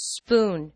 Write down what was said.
spoon.